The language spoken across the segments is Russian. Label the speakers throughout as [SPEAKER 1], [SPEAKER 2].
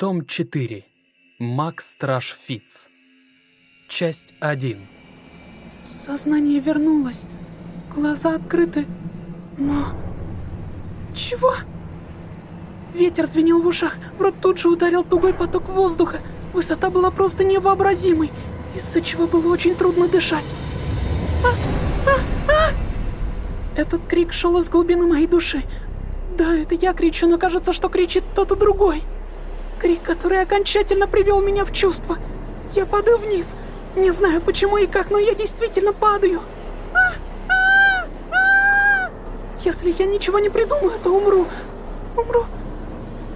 [SPEAKER 1] Том 4. Макс Страж Фиц. Часть 1.
[SPEAKER 2] Сознание вернулось. Глаза открыты. Но... Чего? Ветер звенел в ушах, в рот тут же ударил тугой поток воздуха. Высота была просто невообразимой, из-за чего было очень трудно дышать. А, а, а! Этот крик шел из глубины моей души. Да, это я кричу, но кажется, что кричит кто-то другой. Крик, который окончательно привел меня в чувство. Я падаю вниз. Не знаю почему и как, но я действительно падаю. Если я ничего не придумаю, то умру. Умру.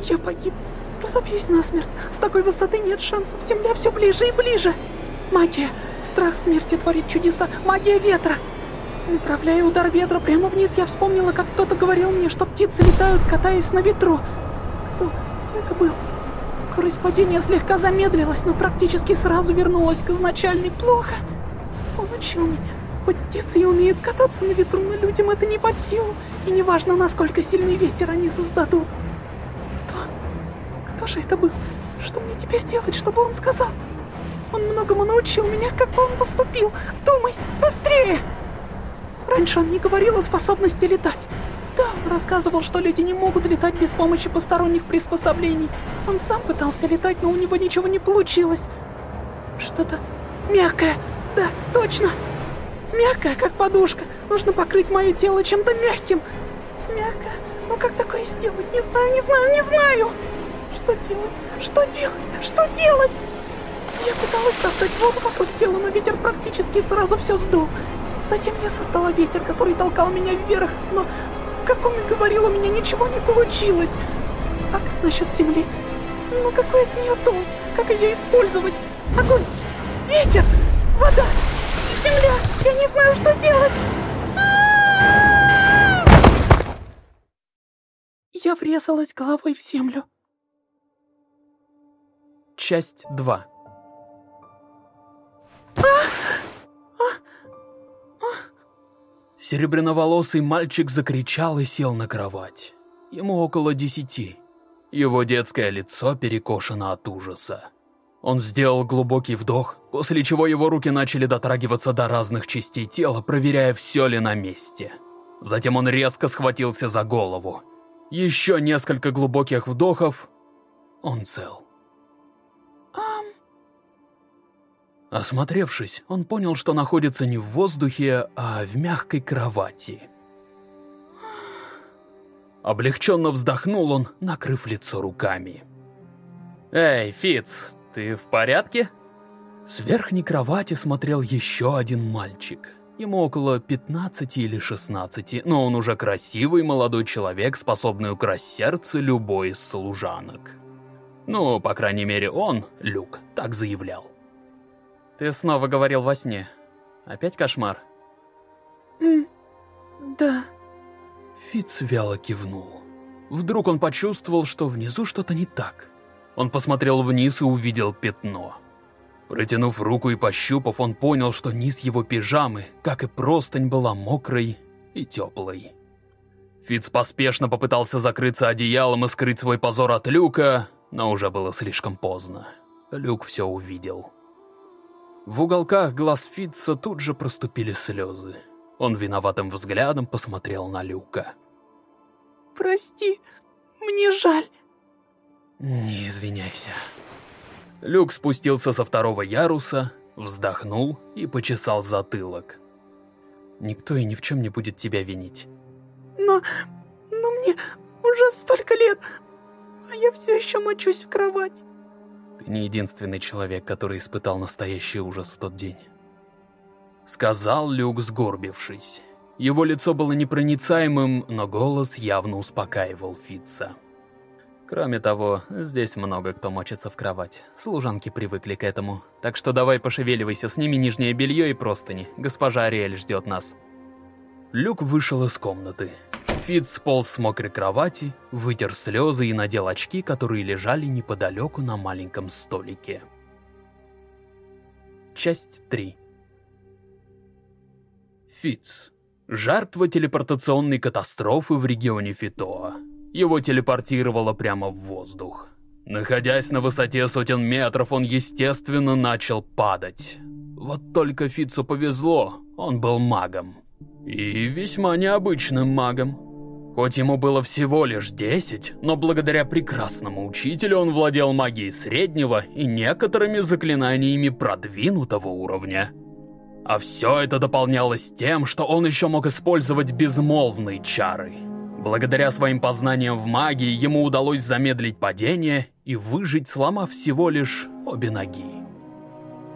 [SPEAKER 2] Я погиб. Разобьюсь насмерть. С такой высоты нет шансов. Земля все ближе и ближе. Магия. Страх смерти творит чудеса. Магия ветра. Направляя удар ветра прямо вниз, я вспомнила, как кто-то говорил мне, что птицы летают, катаясь на ветру. Кто? Кто это был? Падения слегка замедлилась, но практически сразу вернулась к изначальной. Плохо. Он учил меня. Хоть птицы и умеют кататься на ветру, но людям это не под силу. И неважно, насколько сильный ветер они создадут. Кто? Кто же это был? Что мне теперь делать, чтобы он сказал? Он многому научил меня, как он поступил. Думай, быстрее! Раньше он не говорил о способности летать. Рассказывал, что люди не могут летать без помощи посторонних приспособлений. Он сам пытался летать, но у него ничего не получилось. Что-то мягкое. Да, точно. Мягкое, как подушка. Нужно покрыть мое тело чем-то мягким. Мягкое. Но как такое сделать? Не знаю, не знаю, не знаю. Что делать? Что делать? Что делать? Я пыталась создать воду вокруг тела, но ветер практически сразу все сдул. Затем я создала ветер, который толкал меня вверх, но, как он и говорил, у меня ничего не получилось. А как насчет земли? Ну какой от нее толк? Как ее использовать? Огонь! Ветер! Вода! Земля! Я не знаю, что делать! Я врезалась головой в землю.
[SPEAKER 1] Часть 2. Серебряноволосый мальчик закричал и сел на кровать. Ему около десяти. Его детское лицо перекошено от ужаса. Он сделал глубокий вдох, после чего его руки начали дотрагиваться до разных частей тела, проверяя, все ли на месте. Затем он резко схватился за голову. Еще несколько глубоких вдохов. Он цел. Осмотревшись, он понял, что находится не в воздухе, а в мягкой кровати. Облегченно вздохнул он, накрыв лицо руками. «Эй, Фиц, ты в порядке?» С верхней кровати смотрел еще один мальчик. Ему около 15 или 16, но он уже красивый молодой человек, способный украсть сердце любой из служанок. Ну, по крайней мере, он, Люк, так заявлял. Ты снова говорил во сне. Опять кошмар?
[SPEAKER 2] Mm, да.
[SPEAKER 1] Фиц вяло кивнул. Вдруг он почувствовал, что внизу что-то не так. Он посмотрел вниз и увидел пятно. Протянув руку и пощупав, он понял, что низ его пижамы, как и простынь, была мокрой и теплой. Фиц поспешно попытался закрыться одеялом и скрыть свой позор от Люка, но уже было слишком поздно. Люк все увидел. В уголках глаз Фитца тут же проступили слезы. Он виноватым взглядом посмотрел на Люка.
[SPEAKER 2] «Прости, мне жаль».
[SPEAKER 1] «Не извиняйся». Люк спустился со второго яруса, вздохнул и почесал затылок. «Никто и ни в чем не будет тебя винить».
[SPEAKER 2] «Но... но мне уже столько лет, а я все еще мочусь в кровать».
[SPEAKER 1] Не единственный человек, который испытал настоящий ужас в тот день. Сказал Люк, сгорбившись. Его лицо было непроницаемым, но голос явно успокаивал Фитца. Кроме того, здесь много кто мочится в кровать. Служанки привыкли к этому. Так что давай пошевеливайся, сними нижнее белье и простыни. Госпожа Ариэль ждет нас. Люк вышел из комнаты. Фит сполз с мокрой кровати, вытер слезы и надел очки, которые лежали неподалеку на маленьком столике. Часть 3 Фитц. Жертва телепортационной катастрофы в регионе Фитоа. Его телепортировало прямо в воздух. Находясь на высоте сотен метров, он, естественно, начал падать. Вот только Фицу повезло, он был магом. И весьма необычным магом. Хоть ему было всего лишь 10, но благодаря прекрасному учителю он владел магией среднего и некоторыми заклинаниями продвинутого уровня. А все это дополнялось тем, что он еще мог использовать безмолвные чары. Благодаря своим познаниям в магии ему удалось замедлить падение и выжить, сломав всего лишь обе ноги.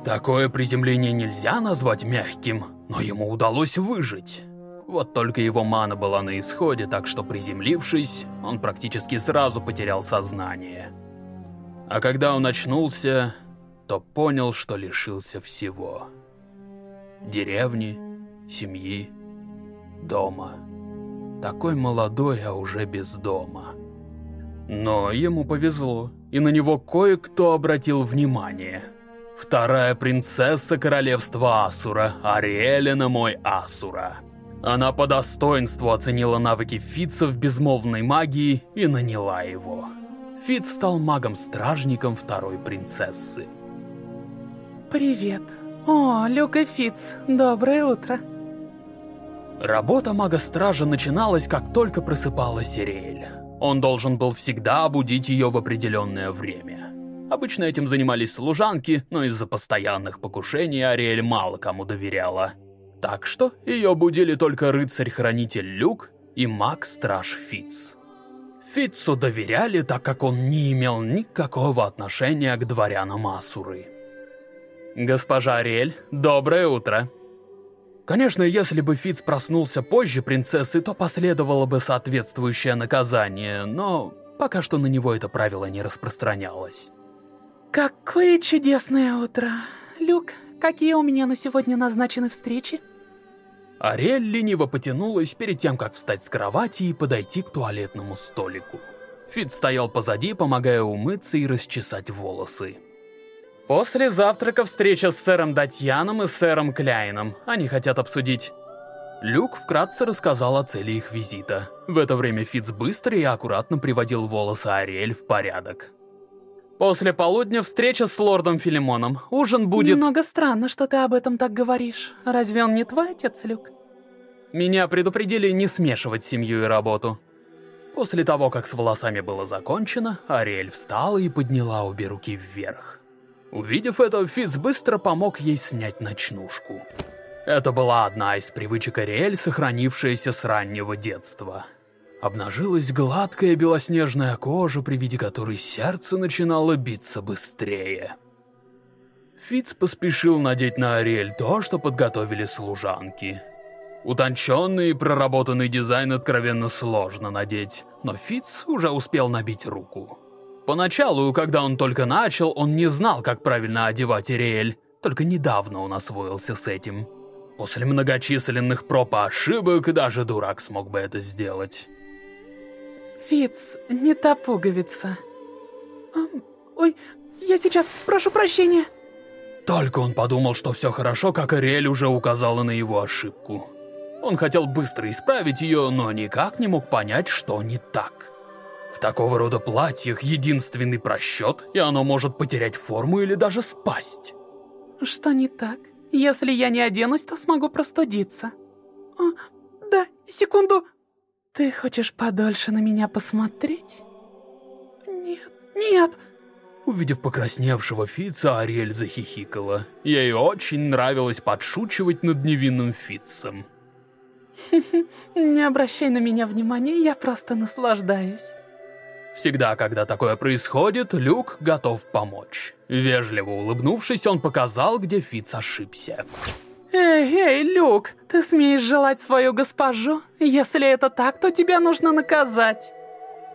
[SPEAKER 1] Такое приземление нельзя назвать мягким, но ему удалось выжить. Вот только его мана была на исходе, так что приземлившись, он практически сразу потерял сознание. А когда он очнулся, то понял, что лишился всего. Деревни, семьи, дома. Такой молодой, а уже без дома. Но ему повезло, и на него кое-кто обратил внимание. Вторая принцесса королевства Асура, Ариэлина мой Асура. Она по достоинству оценила навыки Фитца в безмолвной магии и наняла его. Фит стал магом-стражником второй принцессы.
[SPEAKER 2] Привет. О, Люка Фитц, доброе утро.
[SPEAKER 1] Работа мага-стража начиналась, как только просыпалась Ириэль. Он должен был всегда будить ее в определенное время. Обычно этим занимались служанки, но из-за постоянных покушений Ариэль мало кому доверяла. Так что ее будили только рыцарь-хранитель Люк и маг-страж Фитц. Фитцу доверяли, так как он не имел никакого отношения к дворянам Асуры. «Госпожа Ариэль, доброе утро!» Конечно, если бы Фитц проснулся позже принцессы, то последовало бы соответствующее наказание, но пока что на него это правило не распространялось.
[SPEAKER 2] Какое чудесное утро. Люк, какие у меня на сегодня назначены встречи?
[SPEAKER 1] Ариэль лениво потянулась перед тем, как встать с кровати и подойти к туалетному столику. Фит стоял позади, помогая умыться и расчесать волосы. После завтрака встреча с сэром Датьяном и сэром Кляйном. Они хотят обсудить... Люк вкратце рассказал о цели их визита. В это время Фитц быстро и аккуратно приводил волосы Ариэль в порядок. После полудня встреча с лордом Филимоном. Ужин будет...
[SPEAKER 2] Немного странно, что ты об этом так говоришь. Разве он не твой отец, Люк?
[SPEAKER 1] Меня предупредили не смешивать семью и работу. После того, как с волосами было закончено, Ариэль встала и подняла обе руки вверх. Увидев это, Фиц быстро помог ей снять ночнушку. Это была одна из привычек Ариэль, сохранившаяся с раннего детства. Обнажилась гладкая белоснежная кожа, при виде которой сердце начинало биться быстрее. Фиц поспешил надеть на Ариэль то, что подготовили служанки. Утонченный и проработанный дизайн откровенно сложно надеть, но Фиц уже успел набить руку. Поначалу, когда он только начал, он не знал, как правильно одевать Ириэль, только недавно он освоился с этим. После многочисленных проб и ошибок даже дурак смог бы это сделать.
[SPEAKER 2] Фиц, не та пуговица. Ой, я сейчас прошу прощения.
[SPEAKER 1] Только он подумал, что все хорошо, как Ариэль уже указала на его ошибку. Он хотел быстро исправить ее, но никак не мог понять, что не так. В такого рода платьях единственный просчет, и оно может потерять форму или даже спасть.
[SPEAKER 2] Что не так? Если я не оденусь, то смогу простудиться. А, да, секунду. Ты хочешь подольше на меня посмотреть? Нет, нет.
[SPEAKER 1] Увидев покрасневшего Фица, Ариэль захихикала. Ей очень нравилось подшучивать над невинным Фицем.
[SPEAKER 2] Не обращай на меня внимания, я просто наслаждаюсь.
[SPEAKER 1] Всегда, когда такое происходит, Люк готов помочь. Вежливо улыбнувшись, он показал, где Фиц ошибся.
[SPEAKER 2] Эй, эй, Люк, ты смеешь желать свою госпожу? Если это так, то тебя нужно наказать.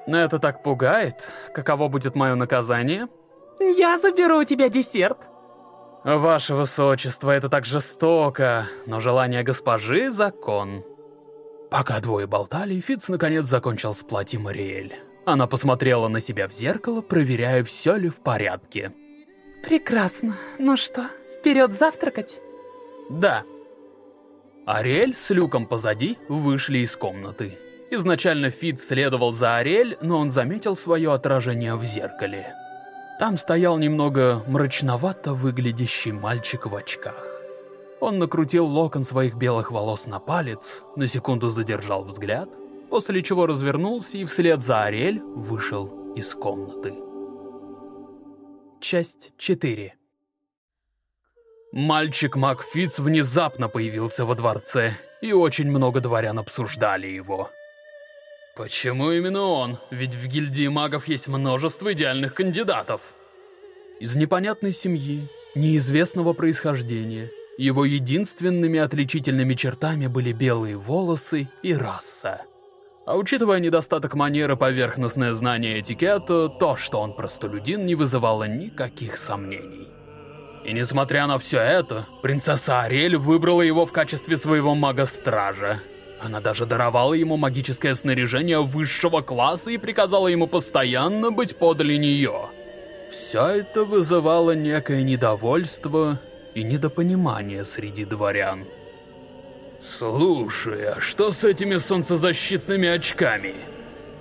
[SPEAKER 1] Это так пугает. Каково будет мое наказание?
[SPEAKER 2] Я заберу у тебя десерт.
[SPEAKER 1] Ваше Высочество, это так жестоко, но желание госпожи — закон. Пока двое болтали, Фиц наконец закончил с платьем Ариэль. Она посмотрела на себя в зеркало, проверяя, все ли в порядке.
[SPEAKER 2] Прекрасно. Ну что, вперед завтракать?
[SPEAKER 1] Да. Ариэль с Люком позади вышли из комнаты. Изначально Фит следовал за Ариэль, но он заметил свое отражение в зеркале. Там стоял немного мрачновато выглядящий мальчик в очках. Он накрутил локон своих белых волос на палец, на секунду задержал взгляд, после чего развернулся и вслед за Ариэль вышел из комнаты. Часть 4 Мальчик Макфиц внезапно появился во дворце, и очень много дворян обсуждали его. Почему именно он? Ведь в гильдии магов есть множество идеальных кандидатов. Из непонятной семьи, неизвестного происхождения, его единственными отличительными чертами были белые волосы и раса. А учитывая недостаток манеры поверхностное знание этикета, то, что он простолюдин, не вызывало никаких сомнений. И несмотря на все это, принцесса Ариэль выбрала его в качестве своего мага-стража. Она даже даровала ему магическое снаряжение высшего класса и приказала ему постоянно быть подле нее. Все это вызывало некое недовольство и недопонимание среди дворян. «Слушай, а что с этими солнцезащитными очками?»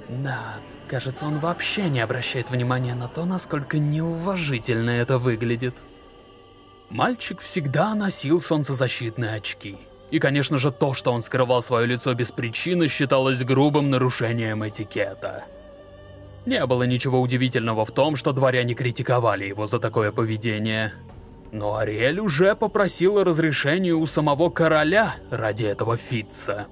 [SPEAKER 2] Да, кажется, он вообще не обращает внимания на то, насколько неуважительно это выглядит.
[SPEAKER 1] Мальчик всегда носил солнцезащитные очки. И, конечно же, то, что он скрывал свое лицо без причины, считалось грубым нарушением этикета. Не было ничего удивительного в том, что дворяне критиковали его за такое поведение. Но Ариэль уже попросила разрешения у самого короля ради этого Фитца.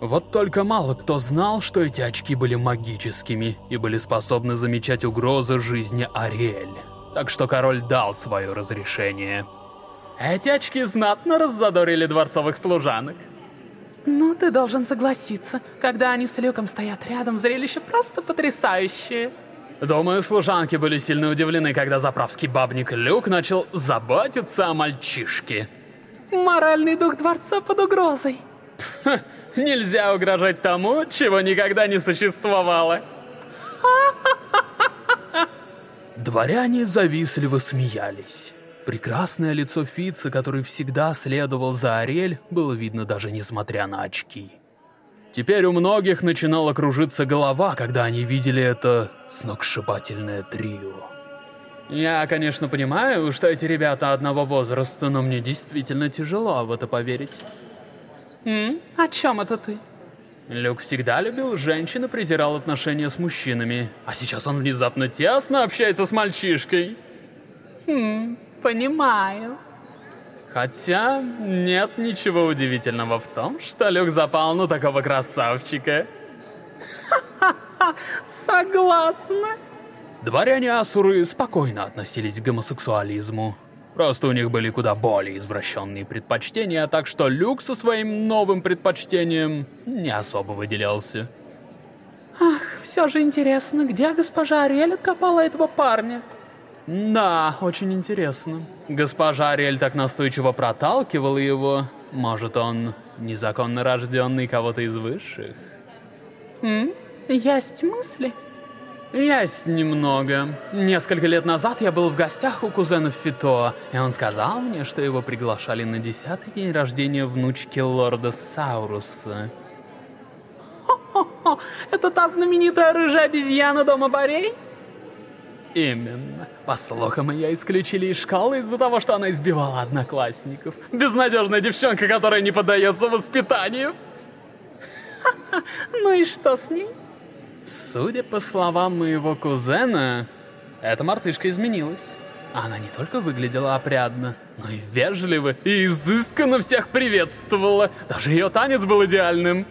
[SPEAKER 1] Вот только мало кто знал, что эти очки были магическими и были способны замечать угрозы жизни Ариэль так что король дал свое разрешение. Эти очки знатно раззадорили дворцовых служанок.
[SPEAKER 2] Ну, ты должен согласиться, когда они с Люком стоят рядом, зрелище просто потрясающее.
[SPEAKER 1] Думаю, служанки были сильно удивлены, когда заправский бабник Люк начал заботиться о мальчишке.
[SPEAKER 2] Моральный дух дворца под угрозой.
[SPEAKER 1] нельзя угрожать тому, чего никогда не существовало. Дворяне завистливо смеялись. Прекрасное лицо Фица, который всегда следовал за Ариэль, было видно даже несмотря на очки. Теперь у многих начинала кружиться голова, когда они видели это сногсшибательное трио. Я, конечно, понимаю, что эти ребята одного возраста, но мне действительно тяжело в это поверить.
[SPEAKER 2] М? О чем это ты?
[SPEAKER 1] Люк всегда любил женщин и презирал отношения с мужчинами. А сейчас он внезапно тесно общается с мальчишкой.
[SPEAKER 2] Хм, понимаю.
[SPEAKER 1] Хотя нет ничего удивительного в том, что Люк запал на такого красавчика.
[SPEAKER 2] Ха-ха-ха, согласна.
[SPEAKER 1] Дворяне Асуры спокойно относились к гомосексуализму. Просто у них были куда более извращенные предпочтения, так что Люк со своим новым предпочтением не особо выделялся.
[SPEAKER 2] Ах, все же интересно, где госпожа Ариэль откопала этого парня?
[SPEAKER 1] Да, очень интересно. Госпожа Ариэль так настойчиво проталкивала его. Может, он незаконно рожденный кого-то из высших?
[SPEAKER 2] М? Есть мысли?
[SPEAKER 1] Есть немного. Несколько лет назад я был в гостях у кузена Фито, и он сказал мне, что его приглашали на десятый день рождения внучки лорда Сауруса.
[SPEAKER 2] Хо-хо-хо, это та знаменитая рыжая обезьяна Дома Борей?
[SPEAKER 1] Именно. По слухам, ее исключили из школы из-за того, что она избивала одноклассников. Безнадежная девчонка, которая не поддается воспитанию.
[SPEAKER 2] Ну и что с ней?
[SPEAKER 1] Судя по словам моего кузена, эта мартышка изменилась. Она не только выглядела опрятно, но и вежливо и изысканно всех приветствовала. Даже ее танец был идеальным.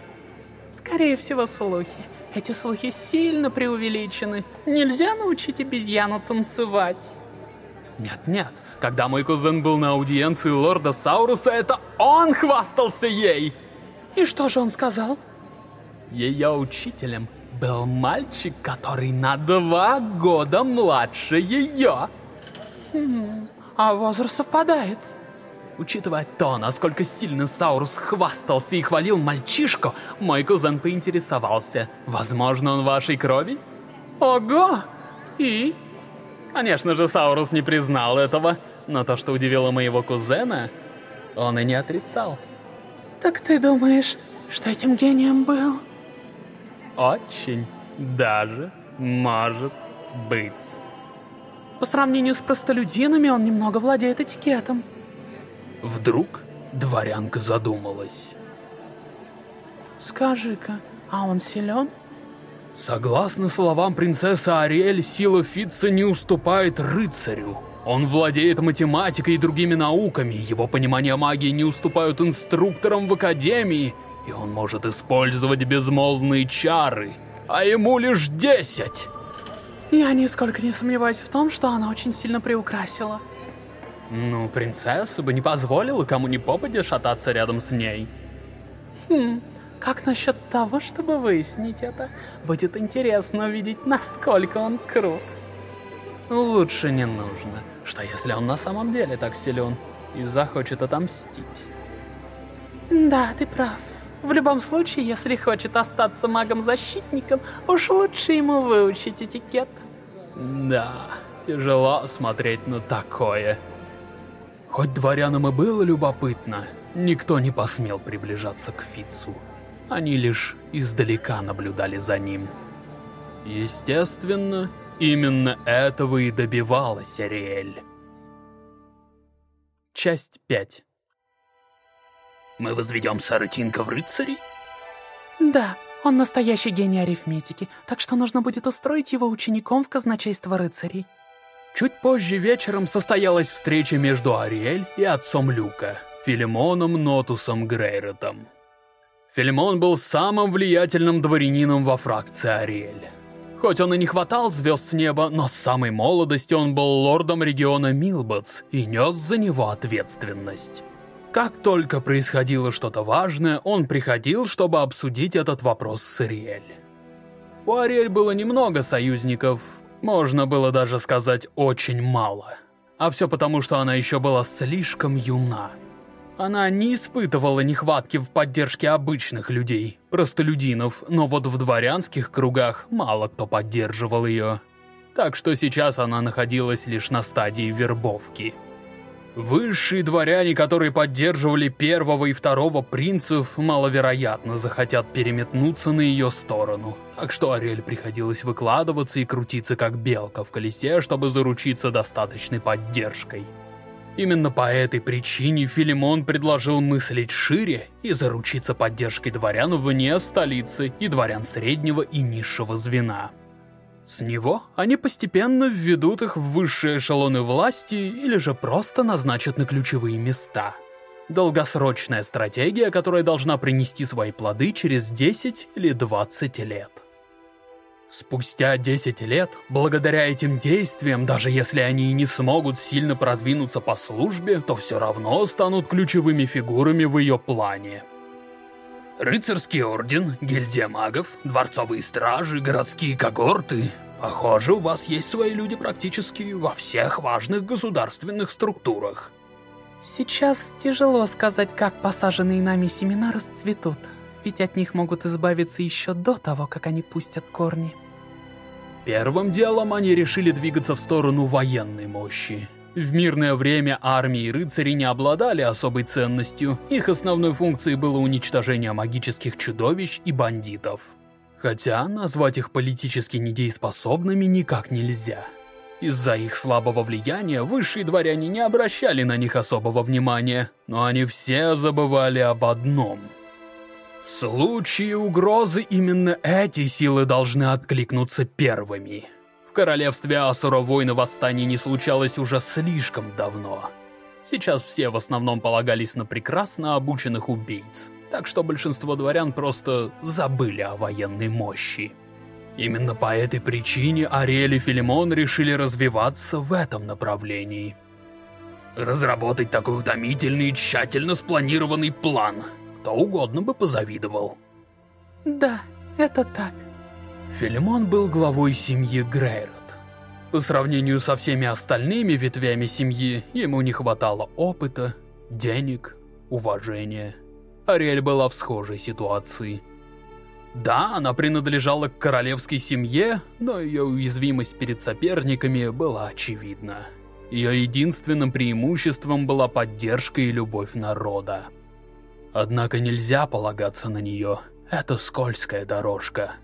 [SPEAKER 2] Скорее всего, слухи. Эти слухи сильно преувеличены. Нельзя научить обезьяну танцевать.
[SPEAKER 1] Нет-нет, когда мой кузен был на аудиенции лорда Сауруса, это он хвастался ей.
[SPEAKER 2] И что же он сказал?
[SPEAKER 1] Ее учителем был мальчик, который на два года младше ее.
[SPEAKER 2] А возраст совпадает.
[SPEAKER 1] Учитывая то, насколько сильно Саурус хвастался и хвалил мальчишку, мой кузен поинтересовался, возможно, он вашей крови?
[SPEAKER 2] Ого! И?
[SPEAKER 1] Конечно же, Саурус не признал этого, но то, что удивило моего кузена, он и не отрицал.
[SPEAKER 2] Так ты думаешь, что этим гением был?
[SPEAKER 1] Очень даже может быть.
[SPEAKER 2] По сравнению с простолюдинами он немного владеет этикетом.
[SPEAKER 1] Вдруг дворянка задумалась.
[SPEAKER 2] Скажи-ка, а он силен?
[SPEAKER 1] Согласно словам принцессы Ариэль, сила Фитца не уступает рыцарю. Он владеет математикой и другими науками, его понимание магии не уступают инструкторам в академии, и он может использовать безмолвные чары, а ему лишь десять.
[SPEAKER 2] Я нисколько не сомневаюсь в том, что она очень сильно приукрасила.
[SPEAKER 1] Ну, принцесса бы не позволила кому ни попадя шататься рядом с ней.
[SPEAKER 2] Хм, как насчет того, чтобы выяснить это? Будет интересно увидеть, насколько он крут.
[SPEAKER 1] Лучше не нужно. Что если он на самом деле так силен и захочет отомстить?
[SPEAKER 2] Да, ты прав. В любом случае, если хочет остаться магом-защитником, уж лучше ему выучить этикет.
[SPEAKER 1] Да, тяжело смотреть на такое. Хоть дворянам и было любопытно, никто не посмел приближаться к Фицу. Они лишь издалека наблюдали за ним. Естественно, именно этого и добивалась Ариэль. Часть 5
[SPEAKER 3] мы возведем Саратинка в рыцари?
[SPEAKER 2] Да, он настоящий гений арифметики, так что нужно будет устроить его учеником в казначейство рыцарей.
[SPEAKER 1] Чуть позже вечером состоялась встреча между Ариэль и отцом Люка, Филимоном Нотусом Грейротом. Филимон был самым влиятельным дворянином во фракции Ариэль. Хоть он и не хватал звезд с неба, но с самой молодости он был лордом региона Милботс и нес за него ответственность. Как только происходило что-то важное, он приходил, чтобы обсудить этот вопрос с Ариэль. У Ариэль было немного союзников, можно было даже сказать очень мало. А все потому, что она еще была слишком юна. Она не испытывала нехватки в поддержке обычных людей, простолюдинов, но вот в дворянских кругах мало кто поддерживал ее. Так что сейчас она находилась лишь на стадии вербовки. Высшие дворяне, которые поддерживали первого и второго принцев, маловероятно захотят переметнуться на ее сторону. Так что Ариэль приходилось выкладываться и крутиться как белка в колесе, чтобы заручиться достаточной поддержкой. Именно по этой причине Филимон предложил мыслить шире и заручиться поддержкой дворян вне столицы и дворян среднего и низшего звена. С него они постепенно введут их в высшие эшелоны власти или же просто назначат на ключевые места. Долгосрочная стратегия, которая должна принести свои плоды через 10 или 20 лет. Спустя 10 лет, благодаря этим действиям, даже если они и не смогут сильно продвинуться по службе, то все равно станут ключевыми фигурами в ее плане. Рыцарский орден, гильдия магов, дворцовые стражи, городские когорты. Похоже, у вас есть свои люди практически во всех важных государственных структурах.
[SPEAKER 2] Сейчас тяжело сказать, как посаженные нами семена расцветут, ведь от них могут избавиться еще до того, как они пустят корни.
[SPEAKER 1] Первым делом они решили двигаться в сторону военной мощи. В мирное время армии и рыцари не обладали особой ценностью, их основной функцией было уничтожение магических чудовищ и бандитов. Хотя назвать их политически недееспособными никак нельзя. Из-за их слабого влияния высшие дворяне не обращали на них особого внимания, но они все забывали об одном. В случае угрозы именно эти силы должны откликнуться первыми королевстве Асура войны восстаний не случалось уже слишком давно. Сейчас все в основном полагались на прекрасно обученных убийц, так что большинство дворян просто забыли о военной мощи. Именно по этой причине Ариэль и Филимон решили развиваться в этом направлении. Разработать такой утомительный и тщательно спланированный план. Кто угодно бы позавидовал.
[SPEAKER 2] Да, это так.
[SPEAKER 1] Филимон был главой семьи Грейрот. По сравнению со всеми остальными ветвями семьи, ему не хватало опыта, денег, уважения. Ариэль была в схожей ситуации. Да, она принадлежала к королевской семье, но ее уязвимость перед соперниками была очевидна. Ее единственным преимуществом была поддержка и любовь народа. Однако нельзя полагаться на нее, это скользкая дорожка.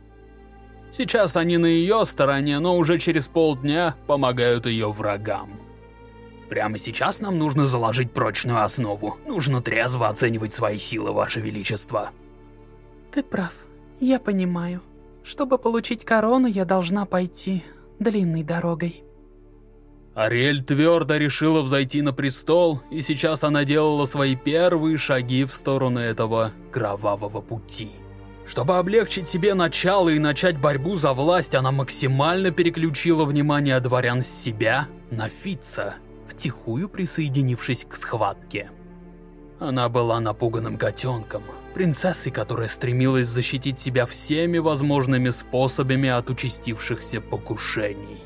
[SPEAKER 1] Сейчас они на ее стороне, но уже через полдня помогают ее врагам. Прямо сейчас нам нужно заложить прочную основу. Нужно трезво оценивать свои силы, Ваше Величество.
[SPEAKER 2] Ты прав. Я понимаю. Чтобы получить корону, я должна пойти длинной дорогой.
[SPEAKER 1] Ариэль твердо решила взойти на престол, и сейчас она делала свои первые шаги в сторону этого кровавого пути. Чтобы облегчить себе начало и начать борьбу за власть, она максимально переключила внимание дворян с себя на Фитца, втихую присоединившись к схватке. Она была напуганным котенком, принцессой, которая стремилась защитить себя всеми возможными способами от участившихся покушений.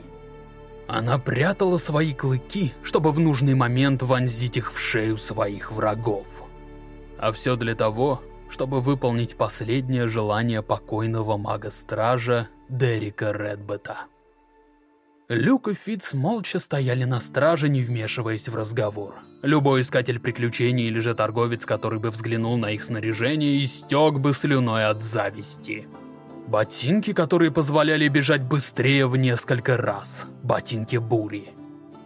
[SPEAKER 1] Она прятала свои клыки, чтобы в нужный момент вонзить их в шею своих врагов. А все для того, чтобы выполнить последнее желание покойного мага-стража Дерека Редбета. Люк и Фитц молча стояли на страже, не вмешиваясь в разговор. Любой искатель приключений или же торговец, который бы взглянул на их снаряжение, истек бы слюной от зависти. Ботинки, которые позволяли бежать быстрее в несколько раз. Ботинки бури.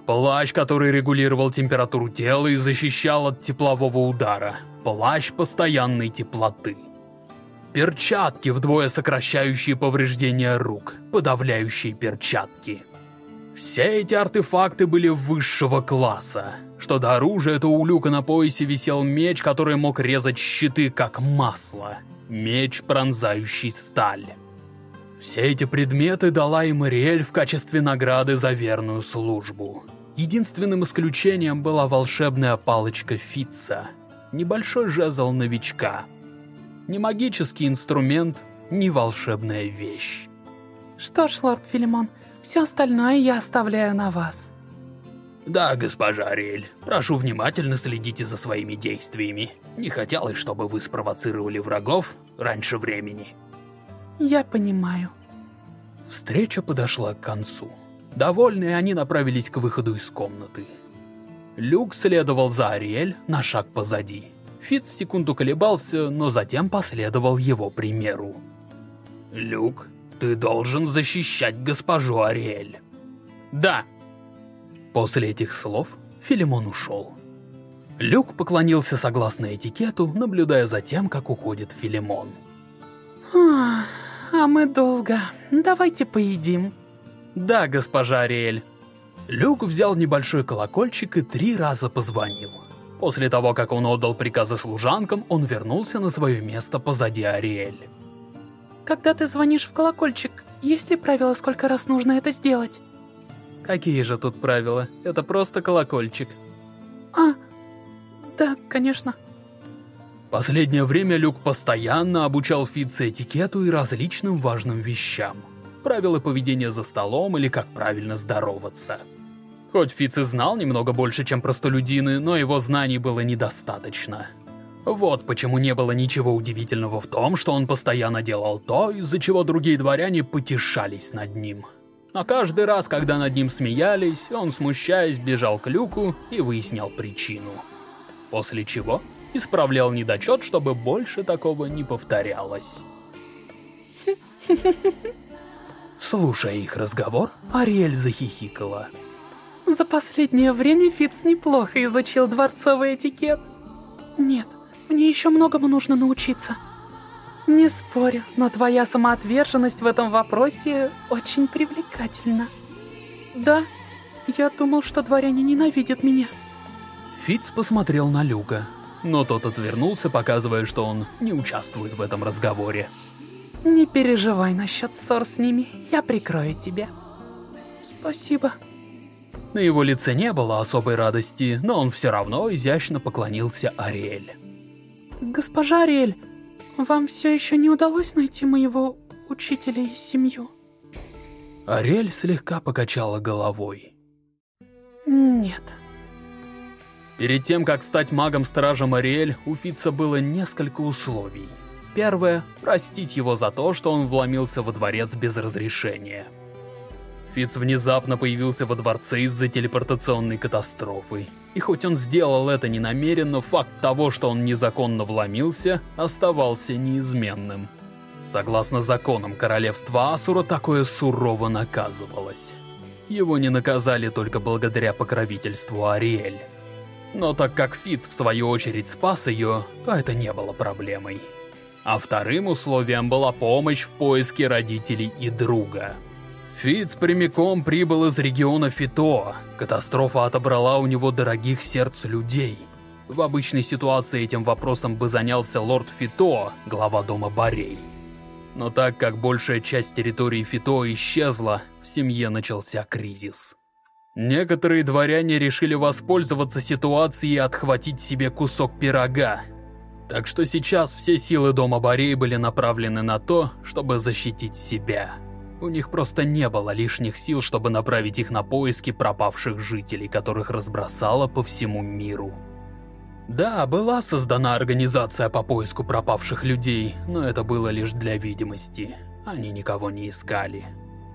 [SPEAKER 1] Плащ, который регулировал температуру тела и защищал от теплового удара. Плащ постоянной теплоты. Перчатки, вдвое сокращающие повреждения рук, подавляющие перчатки. Все эти артефакты были высшего класса. Что до оружия, то у Люка на поясе висел меч, который мог резать щиты как масло. Меч, пронзающий сталь. Все эти предметы дала им Ириэль в качестве награды за верную службу. Единственным исключением была волшебная палочка Фитца. Небольшой жезл новичка. Не магический инструмент, не волшебная вещь.
[SPEAKER 2] Что ж, лорд Филимон, все остальное я оставляю на вас.
[SPEAKER 3] Да, госпожа Ариэль, прошу внимательно следите за своими действиями. Не хотелось, чтобы вы спровоцировали врагов раньше времени.
[SPEAKER 2] Я понимаю.
[SPEAKER 1] Встреча подошла к концу. Довольные, они направились к выходу из комнаты. Люк следовал за Ариэль на шаг позади. Фитц секунду колебался, но затем последовал его примеру.
[SPEAKER 3] Люк, ты должен защищать госпожу Ариэль.
[SPEAKER 1] Да. После этих слов Филимон ушел. Люк поклонился согласно этикету, наблюдая за тем, как уходит Филимон.
[SPEAKER 2] А мы долго. Давайте поедим.
[SPEAKER 1] Да, госпожа Ариэль. Люк взял небольшой колокольчик и три раза позвонил. После того, как он отдал приказы служанкам, он вернулся на свое место позади Ариэль.
[SPEAKER 2] Когда ты звонишь в колокольчик, есть ли правило, сколько раз нужно это сделать?
[SPEAKER 1] Какие же тут правила? Это просто колокольчик.
[SPEAKER 2] А, да, конечно.
[SPEAKER 1] Последнее время Люк постоянно обучал Фитца этикету и различным важным вещам. Правила поведения за столом или как правильно здороваться. Хоть Фитц и знал немного больше, чем простолюдины, но его знаний было недостаточно. Вот почему не было ничего удивительного в том, что он постоянно делал то, из-за чего другие дворяне потешались над ним. Но каждый раз, когда над ним смеялись, он, смущаясь, бежал к люку и выяснял причину. После чего исправлял недочет, чтобы больше такого не повторялось. Слушая их разговор, Ариэль захихикала.
[SPEAKER 2] За последнее время Фитц неплохо изучил дворцовый этикет. Нет, мне еще многому нужно научиться. Не спорю, но твоя самоотверженность в этом вопросе очень привлекательна. Да, я думал, что дворяне ненавидят меня.
[SPEAKER 1] Фиц посмотрел на Люка, но тот отвернулся, показывая, что он не участвует в этом разговоре.
[SPEAKER 2] Не переживай насчет ссор с ними, я прикрою тебя. Спасибо.
[SPEAKER 1] На его лице не было особой радости, но он все равно изящно поклонился Ариэль.
[SPEAKER 2] Госпожа Ариэль, вам все еще не удалось найти моего учителя и семью?
[SPEAKER 1] Ариэль слегка покачала головой.
[SPEAKER 2] Нет.
[SPEAKER 1] Перед тем, как стать магом-стражем Ариэль, у Фитца было несколько условий. Первое – простить его за то, что он вломился во дворец без разрешения. Фиц внезапно появился во дворце из-за телепортационной катастрофы. И хоть он сделал это ненамеренно, факт того, что он незаконно вломился, оставался неизменным. Согласно законам королевства Асура, такое сурово наказывалось. Его не наказали только благодаря покровительству Ариэль. Но так как Фиц в свою очередь спас ее, то это не было проблемой. А вторым условием была помощь в поиске родителей и друга. Фиц прямиком прибыл из региона Фито. Катастрофа отобрала у него дорогих сердц людей. В обычной ситуации этим вопросом бы занялся лорд Фито, глава дома Борей. Но так как большая часть территории Фито исчезла, в семье начался кризис. Некоторые дворяне решили воспользоваться ситуацией и отхватить себе кусок пирога. Так что сейчас все силы Дома Борей были направлены на то, чтобы защитить себя. У них просто не было лишних сил, чтобы направить их на поиски пропавших жителей, которых разбросало по всему миру. Да, была создана организация по поиску пропавших людей, но это было лишь для видимости. Они никого не искали.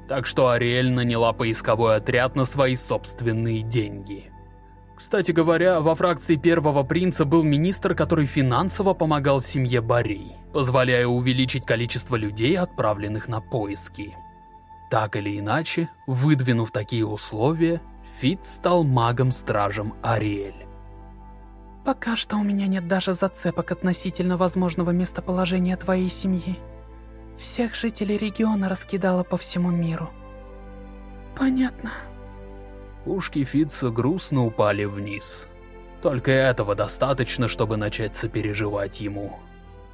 [SPEAKER 1] Так что Ариэль наняла поисковой отряд на свои собственные деньги. Кстати говоря, во фракции Первого Принца был министр, который финансово помогал семье Барей, позволяя увеличить количество людей, отправленных на поиски. Так или иначе, выдвинув такие условия, Фит стал магом-стражем Ариэль.
[SPEAKER 2] Пока что у меня нет даже зацепок относительно возможного местоположения твоей семьи. Всех жителей региона раскидало по всему миру. Понятно.
[SPEAKER 1] Ушки Фитца грустно упали вниз. Только этого достаточно, чтобы начать сопереживать ему.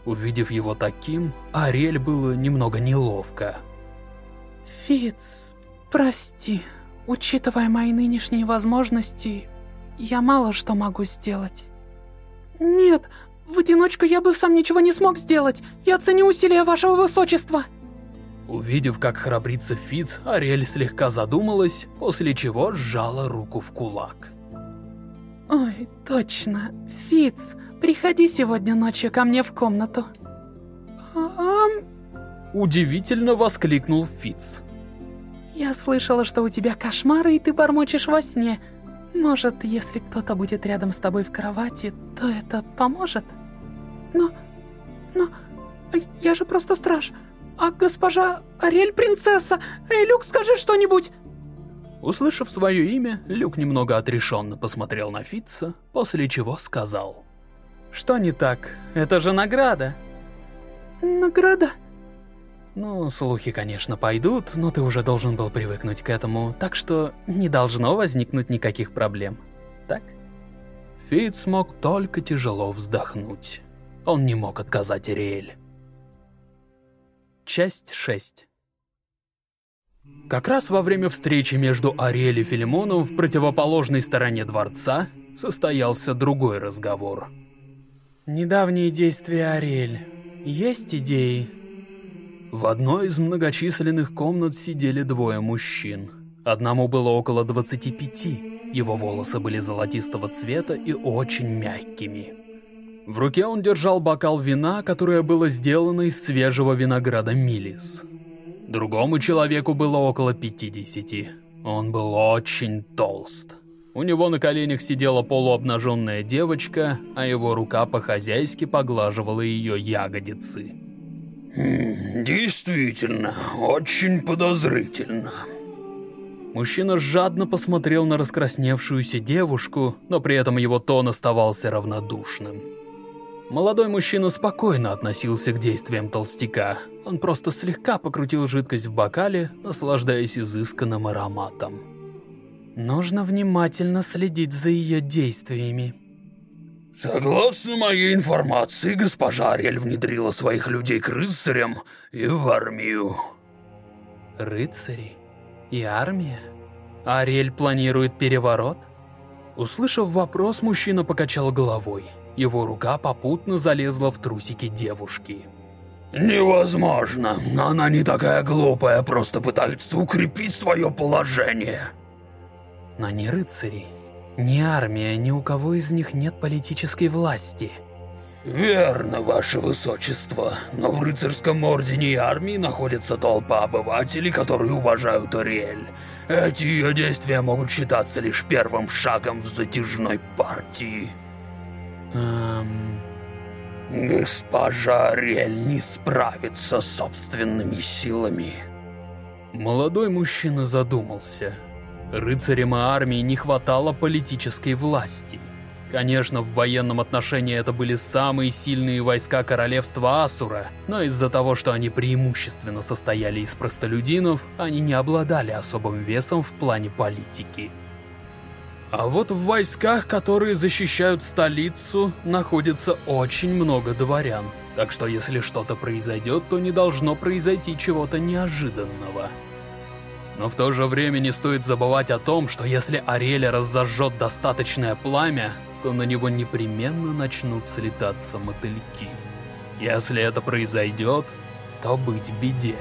[SPEAKER 1] Увидев его таким, Ариэль было немного неловко.
[SPEAKER 2] Фиц, прости. Учитывая мои нынешние возможности, я мало что могу сделать. Нет, в одиночку я бы сам ничего не смог сделать. Я ценю усилия вашего высочества.
[SPEAKER 1] Увидев, как храбрится Фиц, Ариэль слегка задумалась, после чего сжала руку в кулак.
[SPEAKER 2] Ой, точно. Фиц, приходи сегодня ночью ко мне в комнату. Ам...
[SPEAKER 1] Удивительно воскликнул Фиц.
[SPEAKER 2] Я слышала, что у тебя кошмары, и ты бормочешь во сне. Может, если кто-то будет рядом с тобой в кровати, то это поможет? Но... но... я же просто страж. А госпожа Ариэль принцесса! Эй, Люк, скажи что-нибудь!
[SPEAKER 1] Услышав свое имя, Люк немного отрешенно посмотрел на Фитца, после чего сказал.
[SPEAKER 2] Что не так? Это же награда. Награда?
[SPEAKER 1] Ну, слухи, конечно, пойдут, но ты уже должен был привыкнуть к этому, так что не должно возникнуть никаких проблем. Так? Фит смог только тяжело вздохнуть. Он не мог отказать Ириэль. Часть 6 Как раз во время встречи между Ариэль и Филимоном в противоположной стороне дворца состоялся другой разговор.
[SPEAKER 2] Недавние действия Ариэль. Есть идеи?
[SPEAKER 1] В одной из многочисленных комнат сидели двое мужчин. Одному было около 25, его волосы были золотистого цвета и очень мягкими. В руке он держал бокал вина, которое было сделано из свежего винограда милис. Другому человеку было около 50. Он был очень толст. У него на коленях сидела полуобнаженная девочка, а его рука по-хозяйски поглаживала ее ягодицы.
[SPEAKER 3] Действительно, очень подозрительно.
[SPEAKER 1] Мужчина жадно посмотрел на раскрасневшуюся девушку, но при этом его тон оставался равнодушным. Молодой мужчина спокойно относился к действиям толстяка. Он просто слегка покрутил жидкость в бокале, наслаждаясь изысканным ароматом.
[SPEAKER 2] Нужно внимательно следить за ее действиями.
[SPEAKER 3] Согласно моей информации, госпожа Ариэль внедрила своих людей к рыцарям и в армию.
[SPEAKER 2] Рыцари? И армия? Ариэль планирует переворот?
[SPEAKER 1] Услышав вопрос, мужчина покачал головой. Его рука попутно залезла в трусики девушки.
[SPEAKER 3] «Невозможно. Она не такая глупая, просто пытается укрепить свое положение».
[SPEAKER 2] Но не рыцари. Ни армия, ни у кого из них нет политической власти.
[SPEAKER 3] Верно, ваше высочество, но в рыцарском ордене и армии находится толпа обывателей, которые уважают Ариэль. Эти ее действия могут считаться лишь первым шагом в затяжной партии.
[SPEAKER 2] Эм...
[SPEAKER 3] Госпожа Ариэль не справится с собственными силами.
[SPEAKER 1] Молодой мужчина задумался. Рыцарям и армии не хватало политической власти. Конечно, в военном отношении это были самые сильные войска королевства Асура, но из-за того, что они преимущественно состояли из простолюдинов, они не обладали особым весом в плане политики. А вот в войсках, которые защищают столицу, находится очень много дворян. Так что если что-то произойдет, то не должно произойти чего-то неожиданного. Но в то же время не стоит забывать о том, что если Ариэля разожжет достаточное пламя, то на него непременно начнут слетаться мотыльки. Если это произойдет, то быть беде.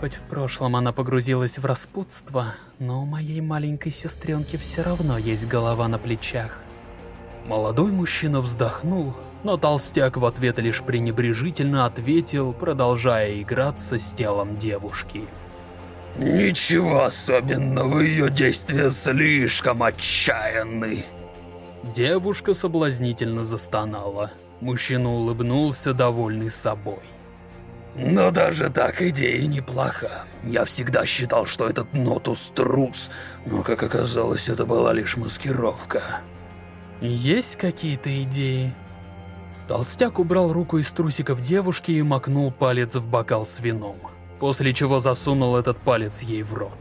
[SPEAKER 1] Хоть в прошлом она погрузилась в распутство, но у моей маленькой сестренки все равно есть голова на плечах. Молодой мужчина вздохнул, но толстяк в ответ лишь пренебрежительно ответил, продолжая играться с телом девушки.
[SPEAKER 3] «Ничего особенного, ее действия слишком отчаянны».
[SPEAKER 1] Девушка соблазнительно застонала. Мужчина улыбнулся, довольный собой.
[SPEAKER 3] Но даже так идея неплоха. Я всегда считал, что этот Нотус трус, но, как оказалось, это была лишь маскировка.
[SPEAKER 1] Есть какие-то идеи? Толстяк убрал руку из трусиков девушки и макнул палец в бокал с вином, после чего засунул этот палец ей в рот.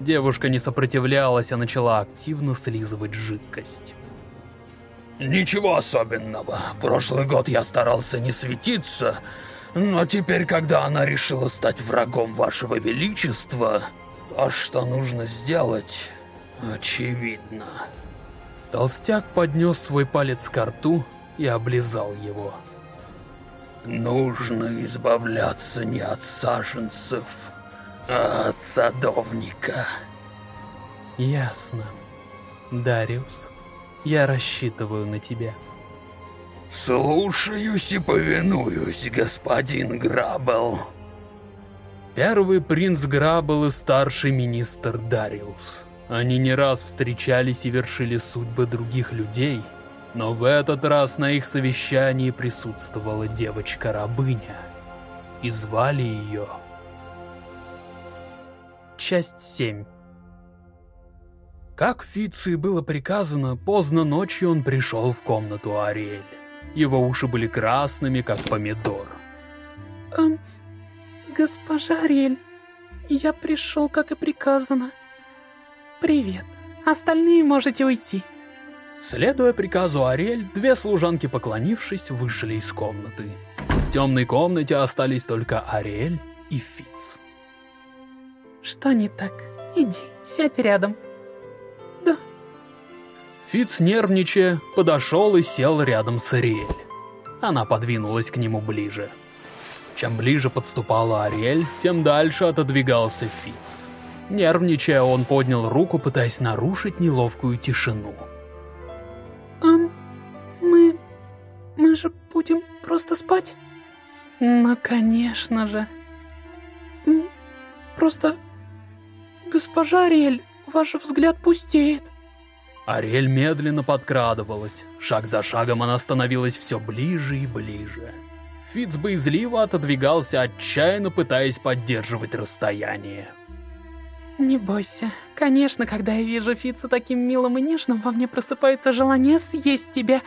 [SPEAKER 1] Девушка не сопротивлялась, а начала активно слизывать жидкость.
[SPEAKER 3] Ничего особенного. Прошлый год я старался не светиться, но теперь, когда она решила стать врагом вашего величества, то, что нужно сделать, очевидно.
[SPEAKER 1] Толстяк поднес свой палец к рту и облизал его.
[SPEAKER 3] Нужно избавляться не от саженцев, а от садовника.
[SPEAKER 1] Ясно. Дариус, я рассчитываю на тебя.
[SPEAKER 3] «Слушаюсь и повинуюсь, господин Граббл».
[SPEAKER 1] Первый принц Граббл и старший министр Дариус. Они не раз встречались и вершили судьбы других людей, но в этот раз на их совещании присутствовала девочка-рабыня. И звали ее... Часть 7 Как Фиции было приказано, поздно ночью он пришел в комнату Ариэль. Его уши были красными, как помидор.
[SPEAKER 2] Эм, госпожа Ариэль, я пришел, как и приказано. Привет. Остальные можете уйти.
[SPEAKER 1] Следуя приказу Ариэль, две служанки, поклонившись, вышли из комнаты. В темной комнате остались только Ариэль и Фиц.
[SPEAKER 2] Что не так? Иди, сядь рядом.
[SPEAKER 1] Фиц, нервничая, подошел и сел рядом с Ариэль. Она подвинулась к нему ближе. Чем ближе подступала Ариэль, тем дальше отодвигался Фиц. Нервничая, он поднял руку, пытаясь нарушить неловкую тишину.
[SPEAKER 2] Мы же будем просто спать?» «Ну, конечно же». «Просто... госпожа Ариэль, ваш взгляд пустеет».
[SPEAKER 1] Ариэль медленно подкрадывалась. Шаг за шагом она становилась все ближе и ближе. Фитц боязливо отодвигался, отчаянно пытаясь поддерживать расстояние.
[SPEAKER 2] «Не бойся. Конечно, когда я вижу Фитца таким милым и нежным, во мне просыпается желание съесть тебя.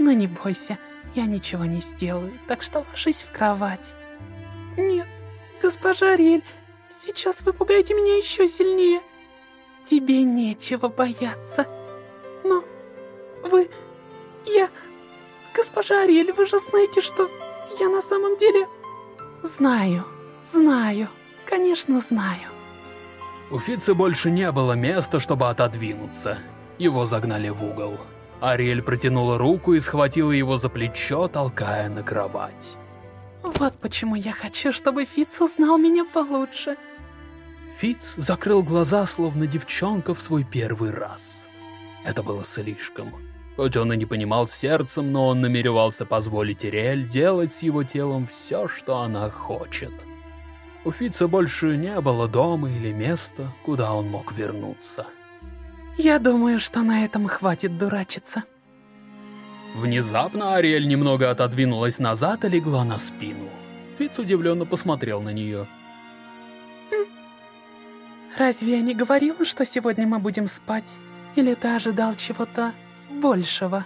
[SPEAKER 2] Но не бойся, я ничего не сделаю, так что ложись в кровать». «Нет, госпожа Ариэль, сейчас вы пугаете меня еще сильнее». «Тебе нечего бояться». Но вы... Я... Госпожа Ариэль, вы же знаете, что я на самом деле... Знаю, знаю, конечно знаю.
[SPEAKER 1] У Фицы больше не было места, чтобы отодвинуться. Его загнали в угол. Ариэль протянула руку и схватила его за плечо, толкая на кровать.
[SPEAKER 2] Вот почему я хочу, чтобы Фиц узнал меня получше.
[SPEAKER 1] Фиц закрыл глаза, словно девчонка в свой первый раз. Это было слишком. Хоть он и не понимал сердцем, но он намеревался позволить Ириэль делать с его телом все, что она хочет. У Фица больше не было дома или места, куда он мог вернуться.
[SPEAKER 2] Я думаю, что на этом хватит дурачиться.
[SPEAKER 1] Внезапно Ариэль немного отодвинулась назад и легла на спину. Фиц удивленно посмотрел на нее.
[SPEAKER 2] Хм. «Разве я не говорила, что сегодня мы будем спать? Или ты ожидал чего-то большего?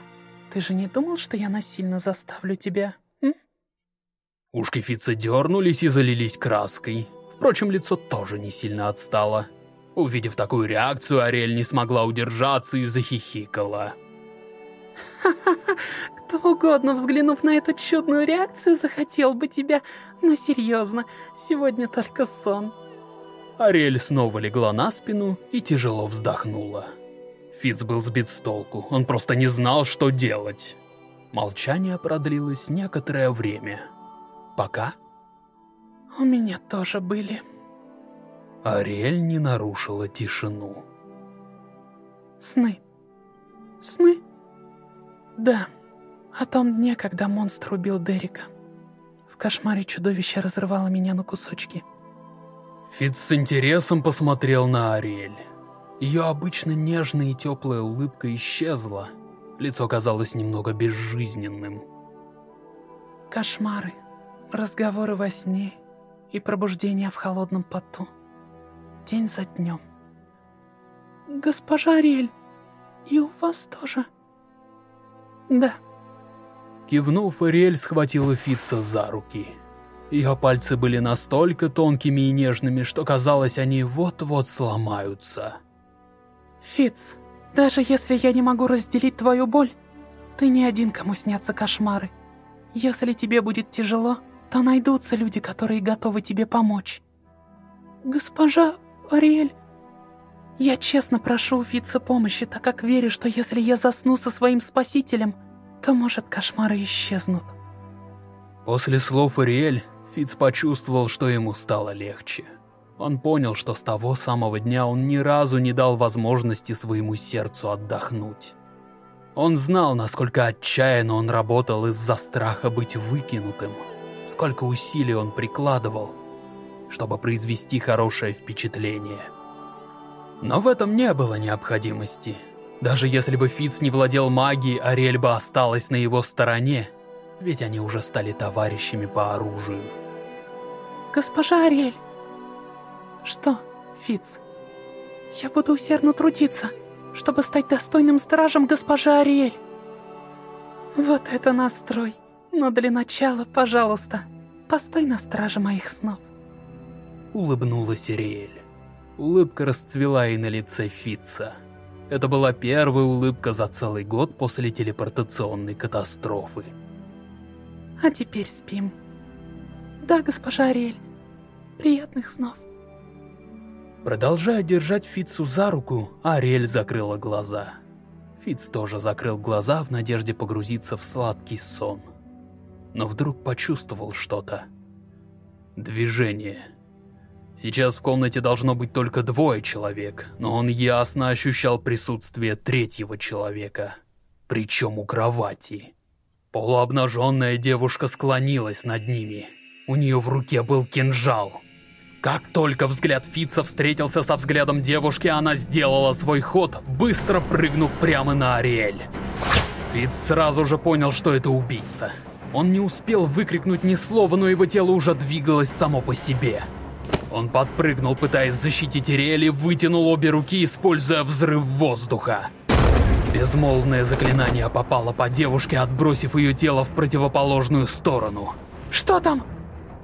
[SPEAKER 2] Ты же не думал, что я насильно заставлю тебя?» м?
[SPEAKER 1] Ушки Фица дернулись и залились краской. Впрочем, лицо тоже не сильно отстало. Увидев такую реакцию, Ариэль не смогла удержаться и захихикала.
[SPEAKER 2] Ха-ха-ха, кто угодно, взглянув на эту чудную реакцию, захотел бы тебя. Но серьезно, сегодня только сон.
[SPEAKER 1] Ариэль снова легла на спину и тяжело вздохнула. Фиц был сбит с толку, он просто не знал, что делать. Молчание продлилось некоторое время. Пока...
[SPEAKER 2] У меня тоже были.
[SPEAKER 1] Ариэль не нарушила тишину.
[SPEAKER 2] Сны. Сны? Да. О том дне, когда монстр убил Дерека. В кошмаре чудовище разрывало меня на кусочки.
[SPEAKER 1] Фиц с интересом посмотрел на Ариэль. Ее обычно нежная и теплая улыбка исчезла. Лицо казалось немного безжизненным.
[SPEAKER 2] Кошмары, разговоры во сне и пробуждение в холодном поту. День за днем. Госпожа Ариэль, и у вас тоже? Да.
[SPEAKER 1] Кивнув, Ариэль схватила Фитца за руки. Ее пальцы были настолько тонкими и нежными, что казалось, они вот-вот сломаются.
[SPEAKER 2] Фитц, даже если я не могу разделить твою боль, ты не один, кому снятся кошмары. Если тебе будет тяжело, то найдутся люди, которые готовы тебе помочь. Госпожа Ариэль, я честно прошу у Фитца помощи, так как верю, что если я засну со своим спасителем, то, может, кошмары исчезнут.
[SPEAKER 1] После слов Ариэль, Фитц почувствовал, что ему стало легче. Он понял, что с того самого дня он ни разу не дал возможности своему сердцу отдохнуть. Он знал, насколько отчаянно он работал из-за страха быть выкинутым, сколько усилий он прикладывал, чтобы произвести хорошее впечатление. Но в этом не было необходимости. Даже если бы Фиц не владел магией, Ариэль бы осталась на его стороне, ведь они уже стали товарищами по оружию.
[SPEAKER 2] «Госпожа Ариэль!» «Что, Фиц? Я буду усердно трудиться, чтобы стать достойным стражем госпожи Ариэль!» «Вот это настрой! Но для начала, пожалуйста, постой на страже моих снов!»
[SPEAKER 1] Улыбнулась Ариэль. Улыбка расцвела и на лице Фитца. Это была первая улыбка за целый год после телепортационной катастрофы.
[SPEAKER 2] «А теперь спим. Да, госпожа Ариэль. Приятных снов».
[SPEAKER 1] Продолжая держать Фитцу за руку, Ариэль закрыла глаза. Фитц тоже закрыл глаза в надежде погрузиться в сладкий сон. Но вдруг почувствовал что-то. Движение. Сейчас в комнате должно быть только двое человек, но он ясно ощущал присутствие третьего человека. Причем у кровати. Полуобнаженная девушка склонилась над ними. У нее в руке был кинжал. Как только взгляд Фитца встретился со взглядом девушки, она сделала свой ход, быстро прыгнув прямо на Ариэль. Фитц сразу же понял, что это убийца. Он не успел выкрикнуть ни слова, но его тело уже двигалось само по себе. Он подпрыгнул, пытаясь защитить Ириэль, и вытянул обе руки, используя взрыв воздуха. Безмолвное заклинание попало по девушке, отбросив ее тело в противоположную сторону.
[SPEAKER 2] «Что там?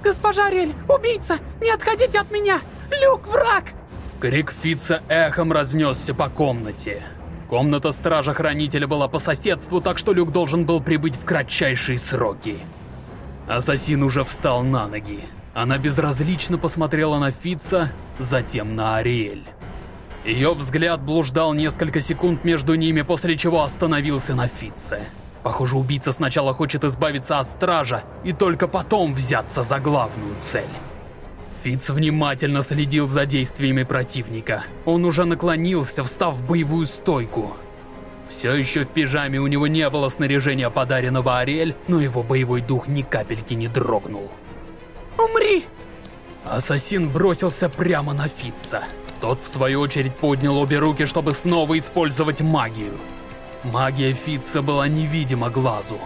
[SPEAKER 2] Госпожа Ариэль, убийца! Не отходите от меня! Люк, враг!»
[SPEAKER 1] Крик Фитца эхом разнесся по комнате. Комната Стража-Хранителя была по соседству, так что Люк должен был прибыть в кратчайшие сроки. Ассасин уже встал на ноги. Она безразлично посмотрела на Фитца, затем на Ариэль. Ее взгляд блуждал несколько секунд между ними, после чего остановился на Фитце. Похоже, убийца сначала хочет избавиться от стража, и только потом взяться за главную цель. Фитц внимательно следил за действиями противника. Он уже наклонился, встав в боевую стойку. Все еще в пижаме у него не было снаряжения, подаренного Ариэль, но его боевой дух ни капельки не дрогнул.
[SPEAKER 2] Умри!»
[SPEAKER 1] Ассасин бросился прямо на Фитца. Тот, в свою очередь, поднял обе руки, чтобы снова использовать магию. Магия Фитца была невидима глазу.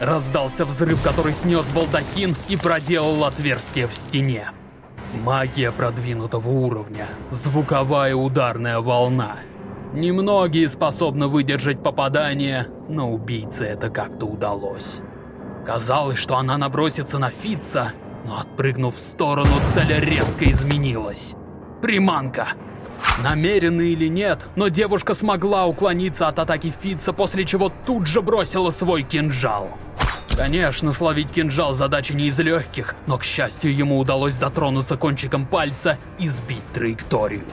[SPEAKER 1] Раздался взрыв, который снес балдахин и проделал отверстие в стене. Магия продвинутого уровня, звуковая ударная волна. Немногие способны выдержать попадание, но убийце это как-то удалось. Казалось, что она набросится на Фитца, но отпрыгнув в сторону, цель резко изменилась. Приманка! Намеренно или нет, но девушка смогла уклониться от атаки Фитца, после чего тут же бросила свой кинжал. Конечно, словить кинжал задача не из легких, но, к счастью, ему удалось дотронуться кончиком пальца и сбить траекторию.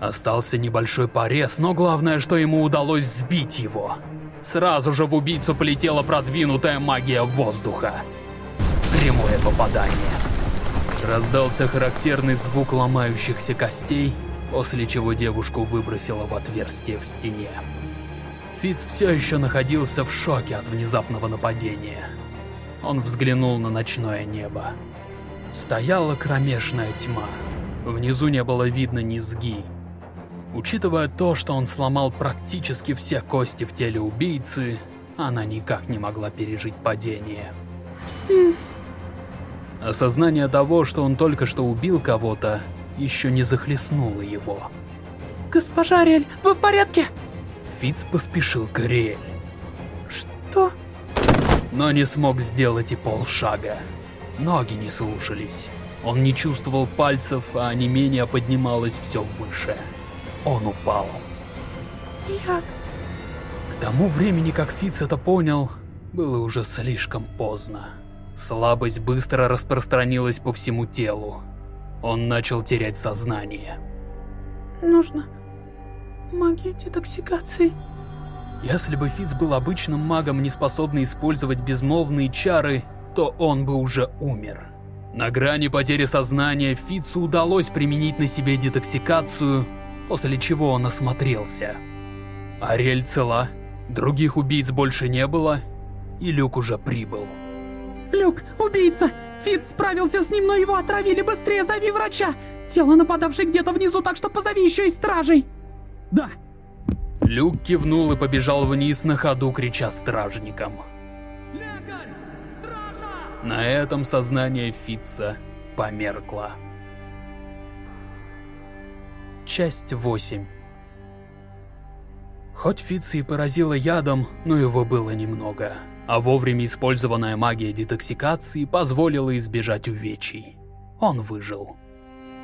[SPEAKER 1] Остался небольшой порез, но главное, что ему удалось сбить его. Сразу же в убийцу полетела продвинутая магия воздуха. Прямое попадание. Раздался характерный звук ломающихся костей, после чего девушку выбросило в отверстие в стене. Фиц все еще находился в шоке от внезапного нападения. Он взглянул на ночное небо. Стояла кромешная тьма. Внизу не было видно низги. Учитывая то, что он сломал практически все кости в теле убийцы, она никак не могла пережить падение. Осознание того, что он только что убил кого-то, еще не захлестнуло его.
[SPEAKER 2] Госпожа Ариэль, вы в порядке?
[SPEAKER 1] Фиц поспешил к Ариэль.
[SPEAKER 2] Что?
[SPEAKER 1] Но не смог сделать и полшага. Ноги не слушались. Он не чувствовал пальцев, а не менее поднималось все выше. Он упал.
[SPEAKER 2] Яд.
[SPEAKER 1] К тому времени, как Фиц это понял, было уже слишком поздно. Слабость быстро распространилась по всему телу. Он начал терять сознание.
[SPEAKER 2] Нужно магия детоксикации.
[SPEAKER 1] Если бы Фиц был обычным магом, не способный использовать безмолвные чары, то он бы уже умер. На грани потери сознания Фицу удалось применить на себе детоксикацию, после чего он осмотрелся. Ариэль цела, других убийц больше не было, и Люк уже прибыл.
[SPEAKER 2] Люк, убийца! Фиц справился с ним, но его отравили. Быстрее зови врача! Тело нападавшей где-то внизу, так что позови еще и стражей.
[SPEAKER 1] Да. Люк кивнул и побежал вниз на ходу, крича стражникам.
[SPEAKER 2] Лекарь! Стража!
[SPEAKER 1] На этом сознание Фитца померкло. Часть 8 Хоть Фитца и поразила ядом, но его было немного а вовремя использованная магия детоксикации позволила избежать увечий. Он выжил.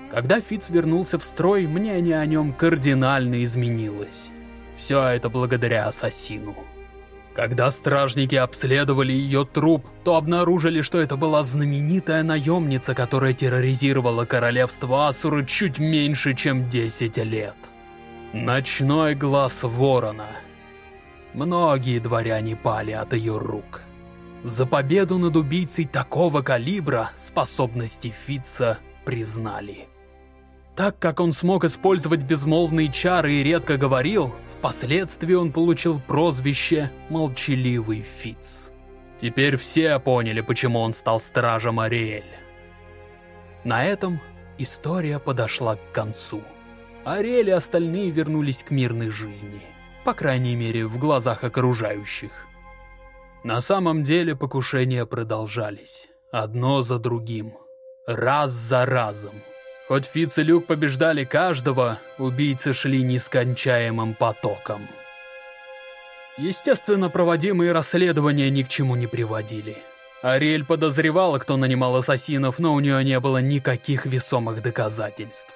[SPEAKER 1] Когда Фиц вернулся в строй, мнение о нем кардинально изменилось. Все это благодаря Ассасину. Когда стражники обследовали ее труп, то обнаружили, что это была знаменитая наемница, которая терроризировала королевство Асуры чуть меньше, чем 10 лет. Ночной глаз ворона — Многие дворяне пали от ее рук. За победу над убийцей такого калибра способности Фитца признали. Так как он смог использовать безмолвные чары и редко говорил, впоследствии он получил прозвище «Молчаливый Фитц». Теперь все поняли, почему он стал стражем Ариэль. На этом история подошла к концу. Ариэль и остальные вернулись к мирной жизни по крайней мере, в глазах окружающих. На самом деле покушения продолжались, одно за другим, раз за разом. Хоть Фиц и Люк побеждали каждого, убийцы шли нескончаемым потоком. Естественно, проводимые расследования ни к чему не приводили. Ариэль подозревала, кто нанимал ассасинов, но у нее не было никаких весомых доказательств.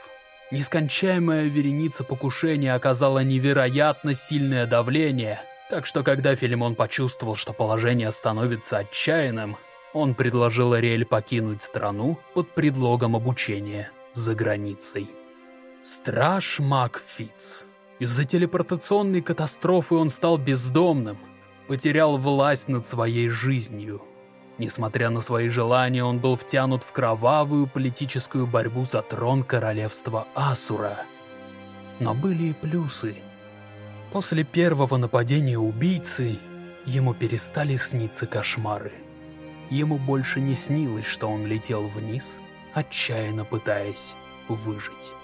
[SPEAKER 1] Нескончаемая вереница покушений оказала невероятно сильное давление, так что когда Филимон почувствовал, что положение становится отчаянным, он предложил Ариэль покинуть страну под предлогом обучения за границей. Страж Макфиц. Из-за телепортационной катастрофы он стал бездомным, потерял власть над своей жизнью. Несмотря на свои желания, он был втянут в кровавую политическую борьбу за трон королевства Асура. Но были и плюсы. После первого нападения убийцы ему перестали сниться кошмары. Ему больше не снилось, что он летел вниз, отчаянно пытаясь выжить.